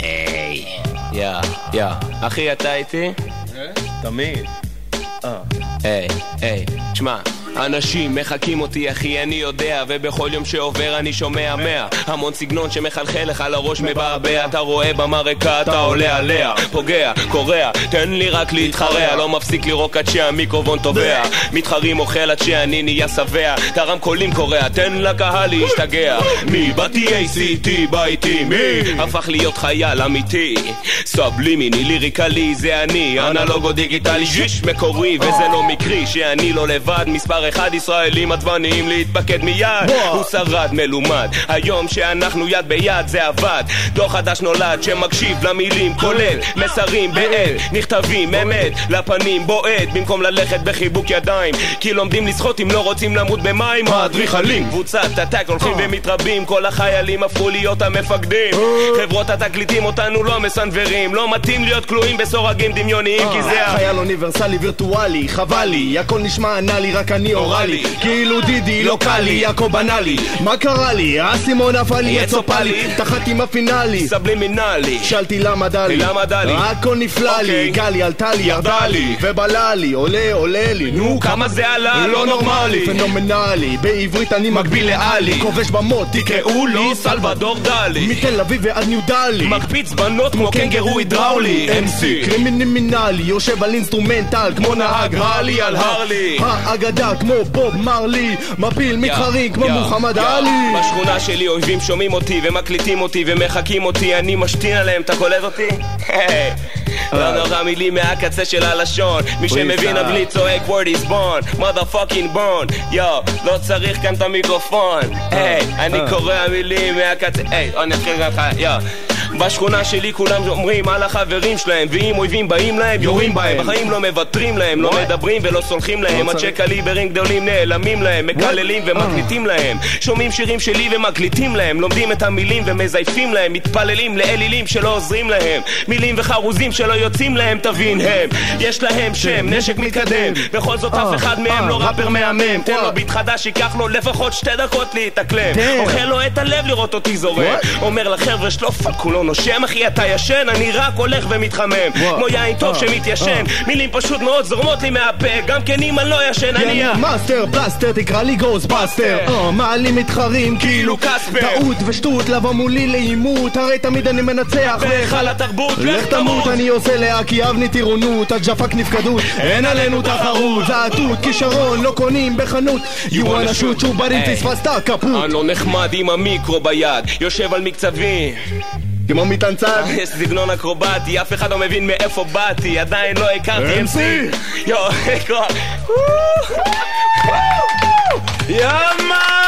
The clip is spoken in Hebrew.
היי. יא, יא. אחי, אתה איתי? תמיד. היי, היי. תשמע. אנשים מחקים אותי אחי אני יודע ובכל יום שעובר אני שומע מאה. המון סגנון שמחלחל לך לראש מבעבע. אתה רואה במרקע אתה עולה עליה. פוגע, קורע, תן לי רק להתחרע. לא מפסיק לירוק עד שהמיקרופון טובע. מתחרים אוכל עד שאני נהיה שבע. את הרמקולים קורע, תן לקהל להשתגע. מי? באתי ACT, בא איתי מי? הפך להיות חייל אמיתי. סבלימיני, ליריקלי זה אני. אנלוגו דיגיטלי, ז'יש מקורי וזה לא מקרי שאני לא לבד. מספר אחד ישראלים עצבניים להתפקד מיד. הוא שרד מלומד היום שאנחנו יד ביד זה עבד. דור חדש נולד שמקשיב למילים כולל מסרים באל. נכתבים אמת לפנים בועט במקום ללכת בחיבוק ידיים. כי לומדים לשחות אם לא רוצים למות במים. האדריכלים. קבוצת הטאק הולכים ומתרבים כל החיילים הפכו להיות המפקדים. חברות התקליטים אותנו לא מסנוורים לא מתאים להיות כלואים בסורגים דמיוניים כי זה ה... חייל אוניברסלי וירטואלי, חבל לי, הכל נשמע אנאלי, רק אני אוראלי. כאילו דידי, לא קל לי, יעקב בנאלי. מה קרה לי? האסימון נפל לי, יצופה לי, תחתי עם הפינאלי. סבלימינלי שאלתי למה דלי, למה דלי? הכל נפלא לי, אוקיי. גלי עלתה לי, ירדה לי, ובלה לי, עולה, עולה לי, נו כמה זה עלה? לא נורמלי. פנומנלי, בעברית אני מקביל לאלי, כובש במות, תקראו לי לא סלבדור דלי. מתל אביב ועד ניו דלי. מקפיץ בנות כמו קנגרו הידראולי MC קרימינלי, יושב על אינסטרומנטל כמו נהג הרלי. על הרלי. האגדה כמו בוב מרלי מפיל מתחרים כמו מוחמד. עלי. בשכונה שלי אויבים שומעים אותי ומקליטים אותי ומחקים אותי אני משתין עליהם, אתה קולט אותי? לא נורא מילים מהקצה של הלשון. מי שמבין אנגלית צועק word is born motherfucking born. יו, לא צריך כאן את המיקרופון. היי, אני קורא מילים מהקצה היי, אני אתחיל גם לך, יו בשכונה שלי כולם אומרים על החברים שלהם ואם אויבים באים להם יורים בהם. בחיים לא מוותרים להם לא מדברים ולא סולחים להם. עד שקליברים גדולים נעלמים להם מקללים ומקליטים להם. שומעים שירים שלי ומקליטים להם לומדים את המילים ומזייפים להם מתפללים לאלילים שלא עוזרים להם. מילים וחרוזים שלא יוצאים להם תבין הם. יש להם שם נשק מתקדם. בכל זאת אף אחד מהם לא ראפר מהמם. תן לו ביט חדש ייקח לו לפחות שתי דקות להתאקלם. Damn. אוכל לו את הלב לראות אותי זורם. אומר לחבר'ה שלו פאק הוא לא נושם אחי אתה ישן אני רק הולך ומתחמם. כמו יין טוב שמתיישן. מילים פשוט מאוד זורמות לי מהפה. גם כן אם אני לא ישן אני ה... מאסטר בלאסטר תקרא לי גוסטבאסטר אה, מעלים מתחרים כאילו קספר. טעות ושטות לבוא מולי לעימות. הרי תמיד אני מנצח. בהיכל התרבות? לך תמות אני עושה לאה כי אבני טירונות. הג'פק נפקדות. אין עלינו תחרות. זעתות כישרון לא קונים בחנות. You wanna shoot שוב היי. פספסת כפות. אני לא נחמד עם המיקרו ביד. יושב על מקצבים כמו מטענצד יש סגנון אקרובטי, אף אחד לא מבין מאיפה באתי עדיין לא הכרתי MC יואו, כוח יואו,